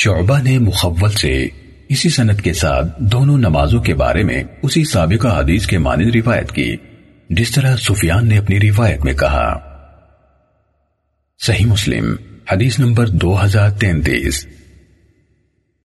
شعبہ نے مخول سے اسی سنت کے ساتھ دونوں نمازوں کے بارے میں اسی سابقہ حدیث کے مانند روایت کی، جس طرح سفیان نے اپنی روایت میں کہا۔ صحیح مسلم، حدیث نمبر دو ہزار تینتیس۔